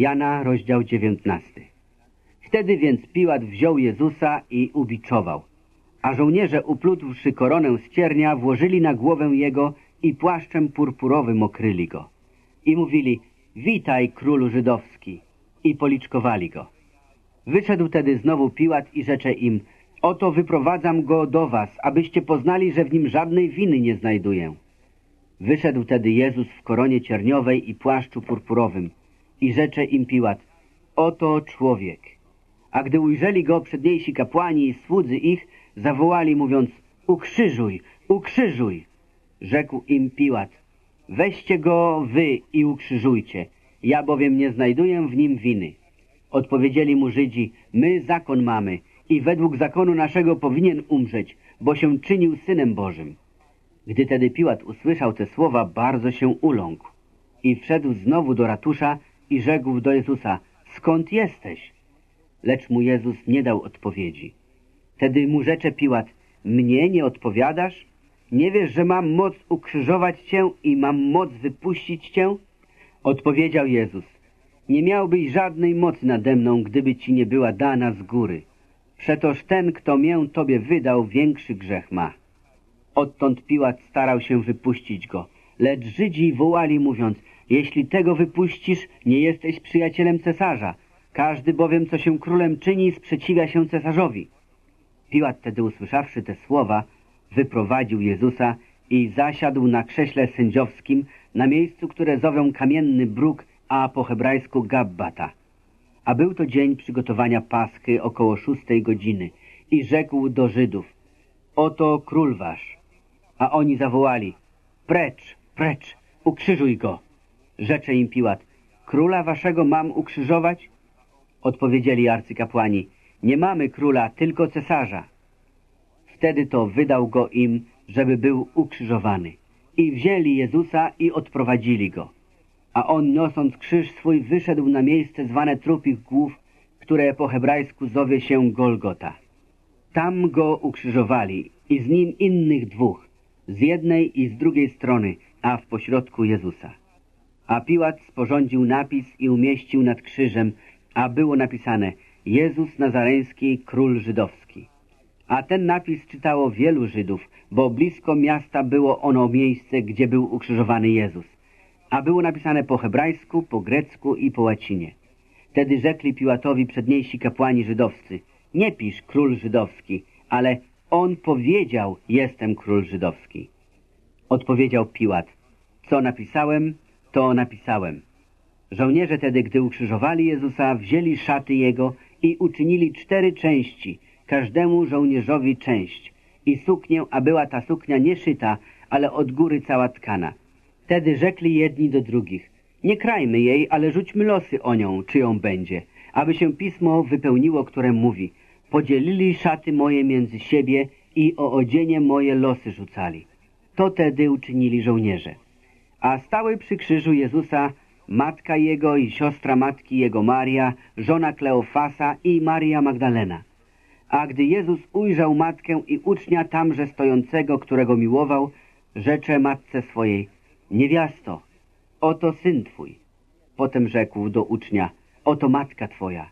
Jana, rozdział 19. Wtedy więc Piłat wziął Jezusa i ubiczował, a żołnierze uplutwszy koronę z ciernia włożyli na głowę jego i płaszczem purpurowym okryli go. I mówili, witaj królu żydowski, i policzkowali go. Wyszedł tedy znowu Piłat i rzecze im, oto wyprowadzam go do was, abyście poznali, że w nim żadnej winy nie znajduję. Wyszedł tedy Jezus w koronie cierniowej i płaszczu purpurowym i rzecze im Piłat, oto człowiek. A gdy ujrzeli go przedniejsi kapłani i słudzy ich, zawołali mówiąc, ukrzyżuj, ukrzyżuj. Rzekł im Piłat, weźcie go wy i ukrzyżujcie, ja bowiem nie znajduję w nim winy. Odpowiedzieli mu Żydzi, my zakon mamy i według zakonu naszego powinien umrzeć, bo się czynił Synem Bożym. Gdy tedy Piłat usłyszał te słowa, bardzo się uląkł i wszedł znowu do ratusza i rzekł do Jezusa, skąd jesteś? Lecz mu Jezus nie dał odpowiedzi. Tedy mu rzecze Piłat, mnie nie odpowiadasz? Nie wiesz, że mam moc ukrzyżować cię i mam moc wypuścić cię? Odpowiedział Jezus, nie miałbyś żadnej mocy nade mną, gdyby ci nie była dana z góry. Przetoż ten, kto mię tobie wydał, większy grzech ma. Odtąd Piłat starał się wypuścić go, lecz Żydzi wołali mówiąc, jeśli tego wypuścisz, nie jesteś przyjacielem cesarza. Każdy bowiem, co się królem czyni, sprzeciwia się cesarzowi. Piłat tedy usłyszawszy te słowa, wyprowadził Jezusa i zasiadł na krześle sędziowskim na miejscu, które zowią Kamienny Bruk, a po hebrajsku Gabbata. A był to dzień przygotowania Paschy około szóstej godziny i rzekł do Żydów, oto król wasz. A oni zawołali, precz, precz, ukrzyżuj go. Rzecze im Piłat, króla waszego mam ukrzyżować? Odpowiedzieli arcykapłani, nie mamy króla, tylko cesarza. Wtedy to wydał go im, żeby był ukrzyżowany. I wzięli Jezusa i odprowadzili go. A on, niosąc krzyż swój, wyszedł na miejsce zwane trupich głów, które po hebrajsku zowie się Golgota. Tam go ukrzyżowali i z nim innych dwóch, z jednej i z drugiej strony, a w pośrodku Jezusa. A Piłat sporządził napis i umieścił nad krzyżem, a było napisane Jezus Nazareński, Król Żydowski. A ten napis czytało wielu Żydów, bo blisko miasta było ono miejsce, gdzie był ukrzyżowany Jezus. A było napisane po hebrajsku, po grecku i po łacinie. Wtedy rzekli Piłatowi przedniejsi kapłani żydowscy, nie pisz król żydowski, ale on powiedział, jestem król żydowski. Odpowiedział Piłat, co napisałem, to napisałem. Żołnierze tedy, gdy ukrzyżowali Jezusa, wzięli szaty Jego i uczynili cztery części, każdemu żołnierzowi część i suknię, a była ta suknia nie szyta, ale od góry cała tkana. Wtedy rzekli jedni do drugich, nie krajmy jej, ale rzućmy losy o nią, czy ją będzie, aby się pismo wypełniło, które mówi, podzielili szaty moje między siebie i o odzienie moje losy rzucali. To tedy uczynili żołnierze. A stały przy krzyżu Jezusa matka jego i siostra matki jego Maria, żona Kleofasa i Maria Magdalena. A gdy Jezus ujrzał matkę i ucznia tamże stojącego, którego miłował, rzecze matce swojej, niewiasto, oto syn twój. Potem rzekł do ucznia, oto matka twoja.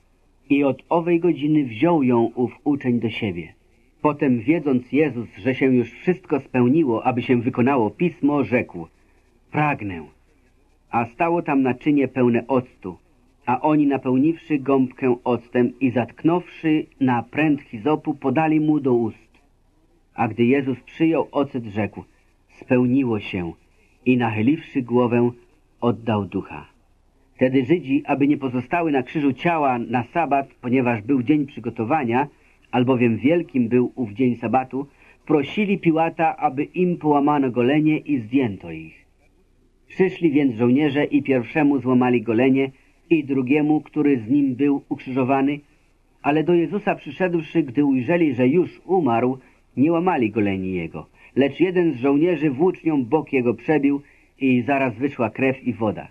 I od owej godziny wziął ją ów uczeń do siebie. Potem, wiedząc Jezus, że się już wszystko spełniło, aby się wykonało pismo, rzekł, pragnę. A stało tam naczynie pełne octu, a oni napełniwszy gąbkę octem i zatknąwszy na pręt hizopu, podali mu do ust. A gdy Jezus przyjął ocet, rzekł, spełniło się i nachyliwszy głowę, oddał ducha. Wtedy Żydzi, aby nie pozostały na krzyżu ciała na sabat, ponieważ był dzień przygotowania, albowiem wielkim był ów dzień sabatu, prosili Piłata, aby im połamano golenie i zdjęto ich. Przyszli więc żołnierze i pierwszemu złamali golenie i drugiemu, który z nim był ukrzyżowany, ale do Jezusa przyszedłszy, gdy ujrzeli, że już umarł, nie łamali goleni jego, lecz jeden z żołnierzy włócznią bok jego przebił i zaraz wyszła krew i woda.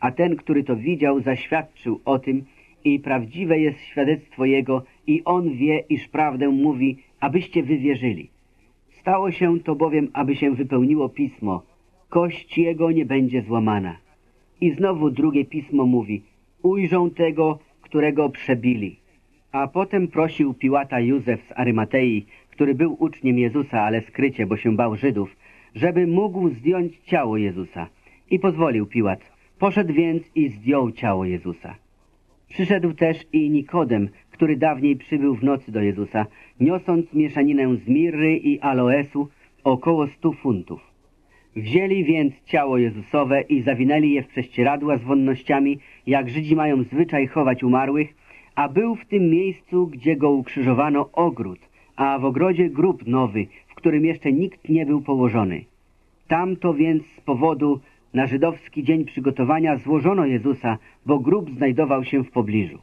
A ten, który to widział, zaświadczył o tym i prawdziwe jest świadectwo jego i on wie, iż prawdę mówi, abyście wy wierzyli. Stało się to bowiem, aby się wypełniło pismo, kość jego nie będzie złamana. I znowu drugie pismo mówi, ujrzą tego, którego przebili. A potem prosił Piłata Józef z Arymatei, który był uczniem Jezusa, ale skrycie, bo się bał Żydów, żeby mógł zdjąć ciało Jezusa. I pozwolił Piłat. Poszedł więc i zdjął ciało Jezusa. Przyszedł też i Nikodem, który dawniej przybył w nocy do Jezusa, niosąc mieszaninę z mirry i aloesu około stu funtów. Wzięli więc ciało Jezusowe i zawinęli je w prześcieradła z wonnościami, jak Żydzi mają zwyczaj chować umarłych, a był w tym miejscu, gdzie go ukrzyżowano, ogród, a w ogrodzie grób nowy, w którym jeszcze nikt nie był położony. Tamto więc z powodu na żydowski dzień przygotowania złożono Jezusa, bo grób znajdował się w pobliżu.